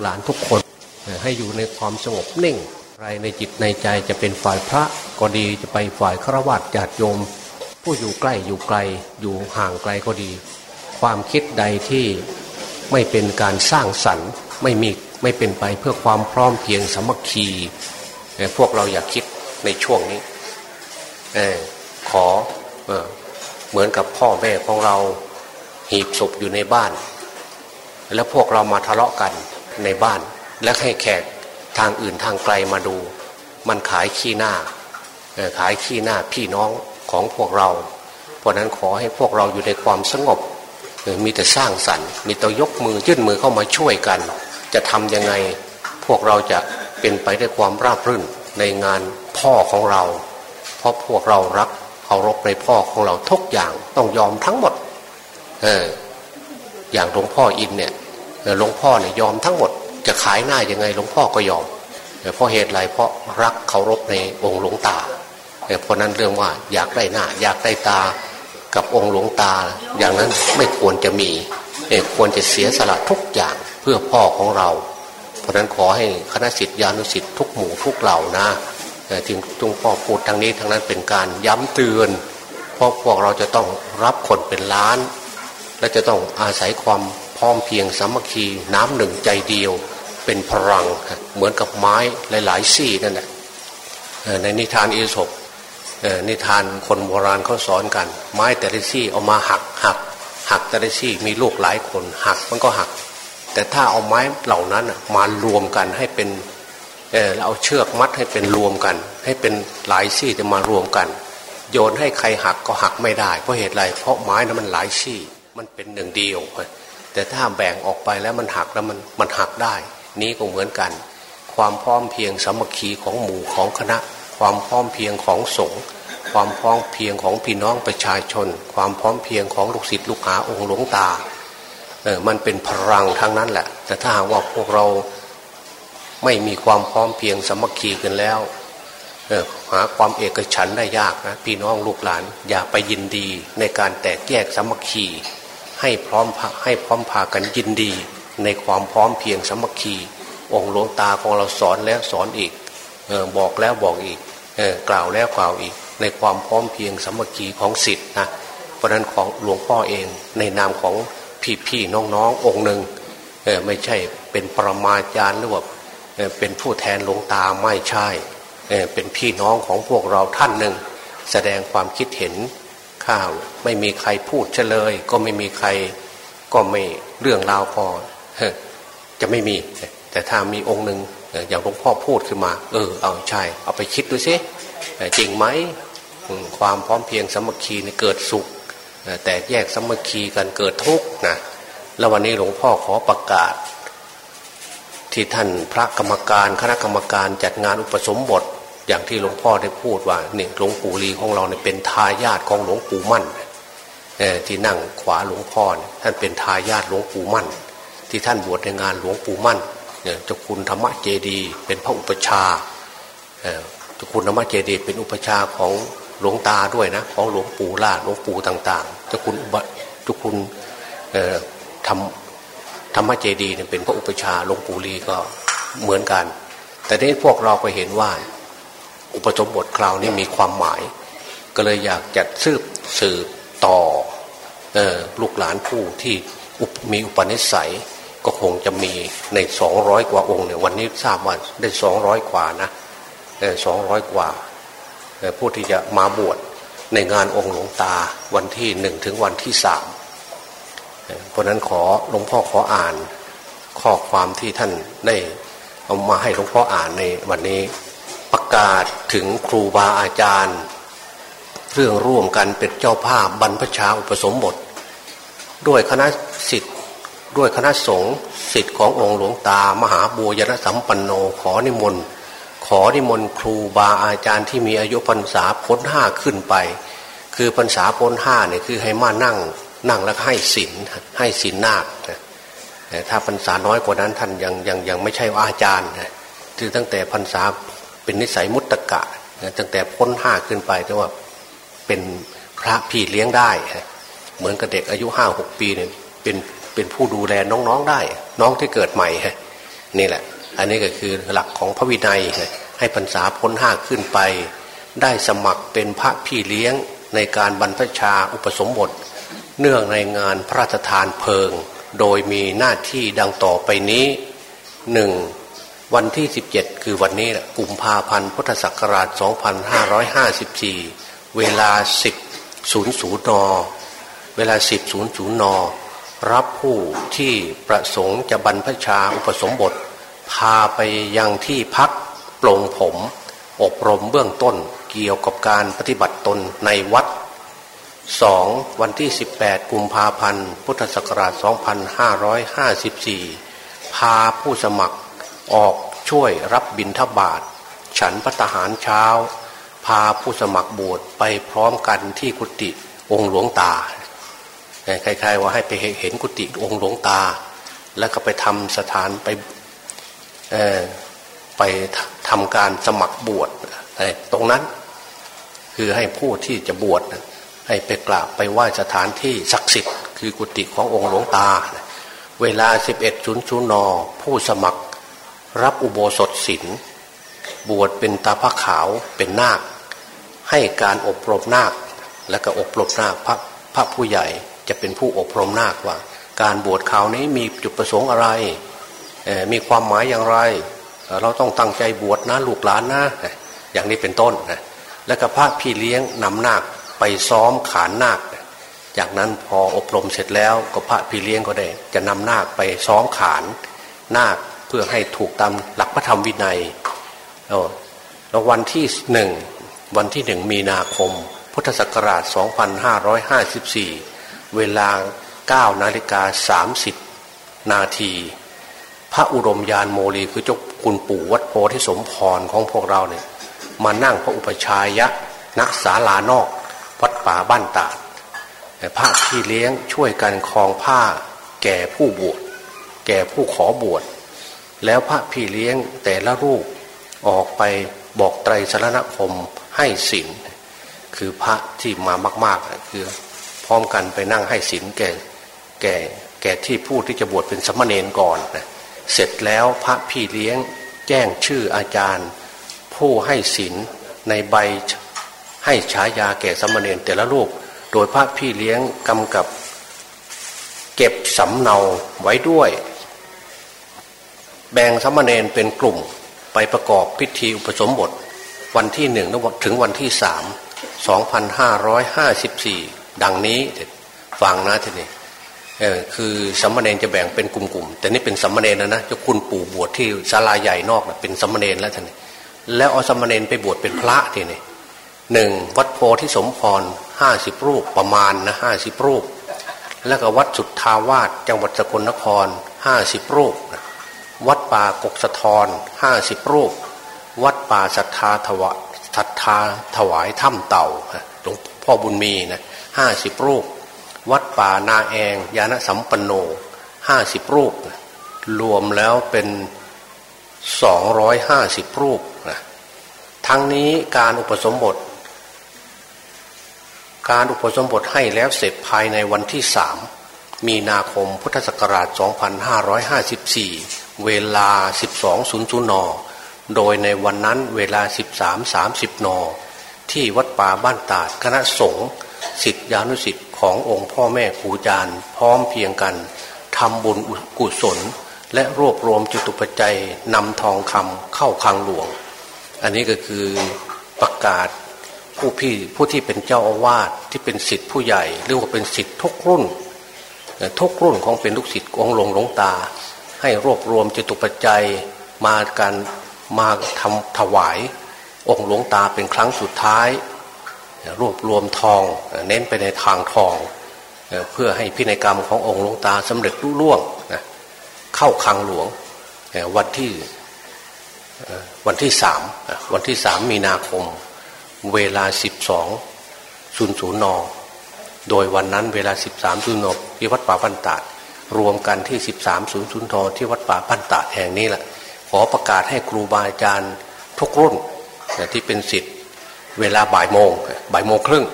หลานทุกคนให้อยู่ในความสงบนิ่งไรในจิตในใจจะเป็นฝ่ายพระก็ดีจะไปฝ่ายฆราวาสญาติโยม ผู้อยู่ใกล้อยู่ไกลอยู่ห่างไกลก็ดี ความคิดใดที่ไม่เป็นการสร้างสรรค์ไม่มีไม่เป็นไปเพื่อความพร้อมเพียงสมัคคีพวกเราอยากคิดในช่วงนี้ขอเอเหมือนกับพ่อแม่ของเราหีบศพอยู่ในบ้าน แล้วพวกเรามาทะเลาะกัน ในบ้าน และให้แขกทางอื่นทางไกลมาดู มันขายขี้หน้าขายขี้หน้าพี่น้องของพวกเรา เพราะนั้นขอให้พวกเราอยู่ในความสงบมีแต่สร้างสรรค์ มีแต่ยกมือยื่นมือเข้ามาช่วยกัน จะทำยังไงพวกเราจะเป็นไปด้วยความราบรื่นในงานพ่อของเรา เพราะพวกเรารักเคารพในพ่อของเราทุกอย่างต้องยอมทั้งหมดเอออย่างหลวงพ่ออินเนี่ย หลวงพ่อเนี่ยยอมทั้งหมดจะขายหน้ายังไงหลวงพ่อก็ยอมเพราะเหตุไรเพราะรักเคารพในองค์หลวงตาเพราะนั้นเรื่องว่าอยากได้หน้า อยากได้ตากับองค์หลวงตา อย่างนั้นไม่ควรจะมีควรจะเสียสละทุกอย่างเพื่อพ่อของเรา เพราะนั้นขอให้คณะสิทธิานุสิทธิ์ทุกหมู่ทุกเหล่านะที่ทุงพ่อพูดทางนี้ทางนั้นเป็นการย้ำเตือนเพราะพวกเราจะต้องรับคนเป็นล้าน และจะต้องอาศัยความ ร้อมเพียงสามัคคีน้ำหนึ่งใจเดียว เป็นพลังเหมือนกับไม้หลายๆซี่นั่นแหละในนิทานอิศกนิทานคนโบราณเขาสอนกัน ไม้แต่ละซี่เอามาหักหักหักแต่ละซี่มีลูกหลายคนหักมันก็หัก แต่ถ้าเอาไม้เหล่านั้นมารวมกันให้เป็นเออเอาเชือกมัดให้เป็นรวมกัน ให้เป็นหลายซี่จะมารวมกัน โยนให้ใครหักก็หักไม่ได้เพราะเหตุไรเพราะไม้นั้นมันหลายซี่มันเป็นหนึ่งเดียว แต่ถ้าแบ่งออกไปแล้วมันหักแล้วมันมันหักได้ นี้ก็เหมือนกัน ความพร้อมเพียงสามัคคีของหมู่ของคณะ ความพร้อมเพียงของสงฆ์ความพร้อมเพียงของพี่น้องประชาชน ความพร้อมเพียงของลูกศิษย์ลูกหาองค์หลวงตาเออมันเป็นพลังทั้งนั้นแหละ แต่ถ้าหากว่าพวกเราไม่มีความพร้อมเพียงสมัคคีกันแล้วออหาความเอกฉันได้ยากนะพี่น้องลูกหลาน อย่าไปยินดีในการแตกแยกสมัคคี ให้พร้อมให้พร้อมพากันยินดี ในความพร้อมเพียงสมัคคี องค์หลวงตาของเราสอนแล้วสอนอีกบอกแล้วบอกอีกกล่าวแล้วกล่าวอีก ในความพร้อมเพียงสมัคคีของสิทธินะเพราะนั้นของหลวงพ่อเองในนามของพี่พี่น้องๆองค์หนึ่งไม่ใช่เป็นปรมาจารย์หรือว่าเป็นผู้แทนหลวงตาไม่ใช่เป็นพี่น้องของพวกเราท่านหนึ่ง แสดงความคิดเห็น ข้าว ไม่มีใครพูดเฉลย ก็ไม่มีใครก็ไม่เรื่องราวพอจะไม่มี แต่ถ้ามีองค์หนึ่งอย่างหลวงพ่อพูดขึ้นมา เออ เอาใช่ เอาไปคิดดูสิจริงไหมความพร้อมเพียงสมัคคีเกิดสุข แต่แยกสมัคคีกันเกิดทุกข์นะแล้ววันนี้หลวงพ่อขอประกาศ ที่ท่านพระกรรมการคณะกรรมการจัดงานอุปสมบท อย่างที่หลวงพ่อได้พูดว่าเนี่ยหลวงปู่ลีของเราเนี่ยเป็นทายาทของหลวงปู่มั่นที่นั่งขวาหลวงพ่อท่านเป็นทายาทหลวงปู่มั่น ที่ท่านบวชในงานหลวงปู่มั่นเนี่ยจ้าคุณธรรมเจดี เป็นพระอุปชาเจ้าคุณธรรมเจดี เป็นอุปชาของหลวงตาด้วยนะของหลวงปู่ล่าหลวงปู่ต่างๆเจ้าคุณเจ้าคุณธรรมธรรมเจดีเป็นพระอุปชาหลวงปู่ลีก็เหมือนกัน แต่นี้พวกเราก็เห็นว่า อุปสมบทคราวนี้มีความหมาย ก็เลยอยากจัดสืบสืบต่อลูกหลานผู้ที่มีอุปนิสัยก็คงจะมีในสองร้อยกว่าองค์เนี่ยวันนี้ทราบว่าได้สองร้อยกว่านะสองร้อยกว่าผู้ที่จะมาบวชในงานองค์หลวงตาวันที่หนึ่งถึงวันที่สามเพราะนั้นขอหลวงพ่อขออ่านข้อความที่ท่านได้เอามาให้หลวงพ่ออ่านในวันนี้ ประกาศถึงครูบาอาจารย์ เรื่องร่วมกันเป็นเจ้าภาพบรรพชาอุปสมบท ด้วยคณะสิทธิด้วยคณะสงฆ์สิทธิ์ขององค์หลวงตามหาบูญนสัมปันโนขอนิมนต์ขอนิมนต์ครูบาอาจารย์ที่มีอายุพรรษาพ้นห้าขึ้นไป คือพรรษาพ้นห้าเนี่ยคือให้มานั่งนั่งแล้วให้ศีลให้ศีลนาคแต่ถ้าพรรษาน้อยกว่านั้นท่านยังยังยังไม่ใช่อาจารย์คือตั้งแต่พรรษา เป็นนิสัยมุตตะกะตั้งแต่พ้นห้าขึ้นไปแต่ว่าเป็นพระพี่เลี้ยงได้ เหมือนกับเด็กอายุห้าหกปีเนี่ยเป็นเป็นผู้ดูแลน้องๆได้ น้องที่เกิดใหม่นี่แหละ อันนี้ก็คือหลักของพระวินัยให้พรรษาพ้นห้าขึ้นไป ได้สมัครเป็นพระพี่เลี้ยงในการบรรพชาอุปสมบท เนื่องในงานพระราชทานเพลิง โดยมีหน้าที่ดังต่อไปนี้หนึ่งวันที่ 17 คือวันนี้กุมภาพันธ์พุทธศักราช 2554 เวลา 10 00นเวลา 10 00นรับผู้ที่ประสงค์จะบรรพชาอุปสมบท พาไปยังที่พักปลงผม อบรมเบื้องต้นเกี่ยวกับการปฏิบัติตนในวัด 2. วันที่ 18 กุมภาพันธ์ พุทธศักราช 2554 พาผู้สมัครออก ช่วยรับบิณฑบาตฉันพัตหารเช้า พาผู้สมัครบวชไปพร้อมกันที่กุฏิองค์หลวงตาใครๆว่าให้ไปเห็นกุฏิองค์หลวงตา แล้วก็ไปทำสถานไปไปทำการสมัครบวชตรงนั้นคือให้ผู้ที่จะบวชให้ไปกราบไปไหว้สถานที่ศักดิ์สิทธิ์คือกุฏิขององค์หลวงตา เวลา 11ชุนชุนอผู้สมัคร รับอุโบสถศีลบวชเป็นตาพระขาวเป็นนาค ให้การอบรมนาค และก็อบรมนาคพระพระผู้ใหญ่จะเป็นผู้อบรมนาคว่า การบวชขาวนี้มีจุดประสงค์อะไร มีความหมายอย่างไร เราต้องตั้งใจบวชนะลูกหลานนะ อย่างนี้เป็นต้นนะแล้วก็พระพี่เลี้ยงนำนาคไปซ้อมขานนาค จากนั้นพออบรมเสร็จแล้วก็พระพี่เลี้ยงก็ได้ จะนำนาคไปซ้อมขานนาค พื่อให้ถูกตามหลักพระธรรมวินัยแล้ววันที่หนึ่งวันที่หนึ่งมีนาคม พุทธศักราช 2554 เวลา 9 นาฬิกา 30 นาที พระอุดมยานโมลีคือเจ้าคุณปู่วัดโพธิสมพรของพวกเราเนี่ยมานั่งพระอุปชายะณศาลานอกวัดป่าบ้านตาดพระพี่เลี้ยงช่วยกันคลองผ้าแก่ผู้บวชแก่ผู้ขอบวช แล้วพระพี่เลี้ยงแต่ละรูปออกไปบอกไตรสรณคมให้ศีลคือพระที่มามากๆคือพร้อมกันไปนั่งให้ศีลแก่แก่แก่ที่ผู้ที่จะบวชเป็นสมณเณรก่อนนะเสร็จแล้วพระพี่เลี้ยงแจ้งชื่ออาจารย์ ผู้ให้ศีลในใบให้ฉายาแก่สมณเณรแต่ละรูป โดยพระพี่เลี้ยงกำกับ เก็บสำเนาไว้ด้วย แบ่งสมณเณรเป็นกลุ่มไปประกอบพิธีอุปสมบท วันที่หนึ่งถึงวันที่สามสองพันห้าร้อยห้าสิบสี่ดังนี้ฟังนะทีนี้คือสมณเณรจะแบ่งเป็นกลุ่มๆแต่นี่เป็นสมณเณรนะนะจะคุณปู่บวชที่ศาลาใหญ่นอกนะเป็นสมณเณรแล้วท่านแล้วเอาสมณเณรไปบวชเป็นพระทีนี้หนึ่งวัดโพธิสมพรห้าสิบรูปประมาณนะห้าสิบรูป แล้วก็วัดสุทธาวาสจังหวัดสกลนครห้าสิบรูปนะ วัดป่ากกสะทอนห้าสิบรูป วัดป่าศรัทธาถวายศรัทธาถวายถ้ำเต่าหลวงพ่อบุญมีนะห้าสิบรูป วัดป่านาแองยานสัมปันโนห้าสิบรูป รวมแล้วเป็นสองร้อยห้าสิบรูปนะทั้งนี้การอุปสมบท การอุปสมบทให้แล้วเสร็จภายในวันที่สามมีนาคมพุทธศักราช 2554 เวลา 12.00น โดยในวันนั้นเวลา 13.30 น ที่วัดป่าบ้านตาดคณะสงฆ์สิทธิานุสิทธิ์ขององค์พ่อแม่ครูอาจารย์ พร้อมเพียงกันทำบุญกุศล และรวบรวมจตุปัจจัยนำทองคำเข้าคลังหลวง อันนี้ก็คือประกาศผู้พี่ผู้ที่เป็นเจ้าอาวาสที่เป็นสิทธิผู้ใหญ่หรือว่าเป็นสิทธิทุกรุ่นทุกรุ่นของเป็นลูกศิษย์องหลวงหลวงตา ให้รวบรวมจตุปัจจัยมาการมาทำถวาย องค์หลวงตาเป็นครั้งสุดท้าย รวบรวมทองเน้นไปในทางทอง เพื่อให้พินัยกรรมขององค์หลวงตาสำเร็จรุ่ล่วงเข้าคังหลวงวันที่วันที่สามวันที่สามมีนาคม เวลาสิบสองศูนย์ศูนย์นโดยวันนั้นเวลา13ศูนย์ที่วัดป่าพันตาด รวมกันที่ 13ศูนย์ศูนย์ทที่วัดป่าพันตาแห่งนี้แหละขอประกาศให้ครูบาอาจารย์ทุกรุ่นที่เป็นสิทธิ์เวลาบ่ายโมงบ่ายโมงครึ่ง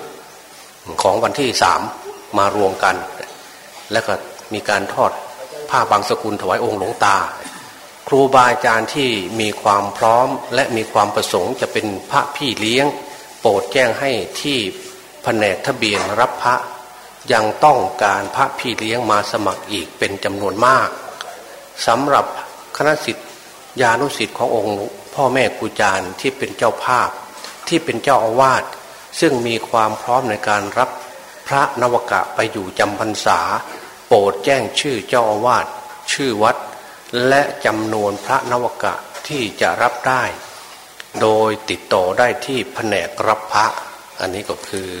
ของวันที่สามมารวมกัน แล้วก็มีการทอดผ้าบางสกุลถวายองค์หลวงตา ครูบาอาจารย์ที่มีความพร้อมและมีความประสงค์จะเป็นพระพี่เลี้ยง โปรดแจ้งให้ที่แผนกทะเบียนรับพระ ยังต้องการพระพี่เลี้ยงมาสมัครอีกเป็นจำนวนมากสำหรับคณะสิทธิญาณุสิทธิ์ขององค์ พ่อแม่ครูจารย์ที่เป็นเจ้าภาพ ที่เป็นเจ้าอาวาสซึ่งมีความพร้อมในการรับพระนวกะไปอยู่จำพรรษา โปรดแจ้งชื่อเจ้าอาวาสชื่อวัด และจำนวนพระนวกะที่จะรับได้ โดยติดต่อได้ที่แผนกรับพระ อันนี้ก็คือ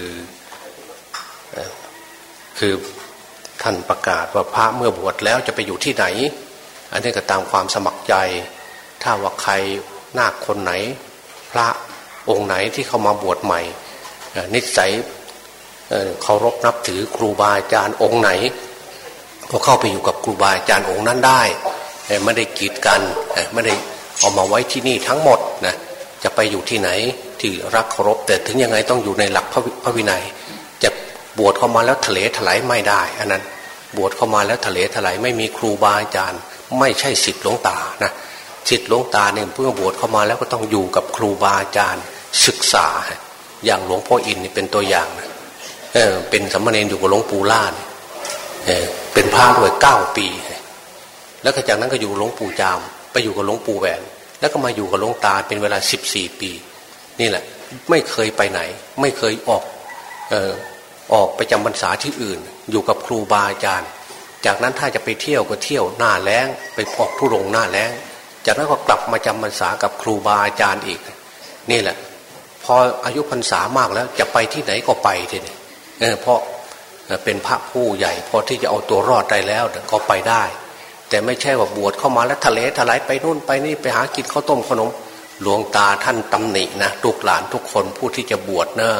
คือท่านประกาศว่าพระเมื่อบวชแล้วจะไปอยู่ที่ไหน อันนี้ก็ตามความสมัครใจ ถ้าว่าใครนาคคนไหน พระองค์ไหนที่เข้ามาบวชใหม่ นิสัยเคารพนับถือครูบาอาจารย์องค์ไหน ก็เข้าไปอยู่กับครูบาอาจารย์องค์นั้นได้ไม่ได้กีดกันไม่ได้เอามาไว้ที่นี่ทั้งหมดนะจะไปอยู่ที่ไหนที่รักเคารพแต่ถึงยังไงต้องอยู่ในหลักพระวินัยจะ บวชเข้ามาแล้วทะเลถลายไม่ได้ อันนั้นบวชเข้ามาแล้วทะเลถลายไม่มีครูบาอาจารย์ ไม่ใช่สิทธิ์หลวงตานะสิทธิ์หลวงตาเนี่ยเพื่อบวชเข้ามาแล้วก็ต้องอยู่กับครูบาอาจารย์ศึกษา อย่างหลวงพ่ออินนี่เป็นตัวอย่างเออเป็นสมณเณรอยู่กับหลวงปู่ล่านเออเป็นพระด้วยเก้าปี แล้วจากนั้นก็อยู่หลวงปู่จาม ไปอยู่กับหลวงปู่แหวน แล้วก็มาอยู่กับหลวงตาเป็นเวลาสิบสี่ปี นี่แหละ ไม่เคยไปไหน ไม่เคยออก เออ ออกไปจำพรรษาที่อื่น อยู่กับครูบาอาจารย์ จากนั้นถ้าจะไปเที่ยวก็เที่ยวหน้าแล้ง ไปออกทุรงหน้าแล้ง จากนั้นก็กลับมาจำพรรษากับครูบาอาจารย์อีก นี่แหละ พออายุพรรษามากแล้วจะไปที่ไหนก็ไปทีนี้เเพราะเป็นพระผู้ใหญ่พอที่จะเอาตัวรอดได้แล้วก็ไปได้ แต่ไม่ใช่ว่าบวชเข้ามาแล้วทะเลถลายไปนู่นไปนี่ไปหากินข้าวต้มขนมหลวงตาท่านตำหนินะลูกหลานทุกคนผู้ที่จะบวชเนอะ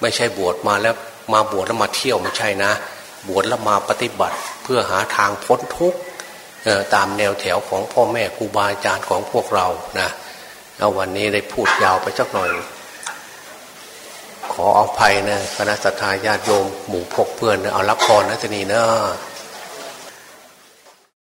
ไม่ใช่บวชมาแล้ว มาบวชแล้วมาเที่ยวไม่ใช่นะ บวชแล้วมาปฏิบัติเพื่อหาทางพ้นทุกข์ตามแนวแถวของพ่อแม่ครูบาอาจารย์ของพวกเรานะเอาวันนี้ได้พูดยาวไปสักหน่อย ขออภัยนะคณะสัตยาญาติโยมหมู่พกเพื่อนนะเอารับพรนะทีนี้เนอะ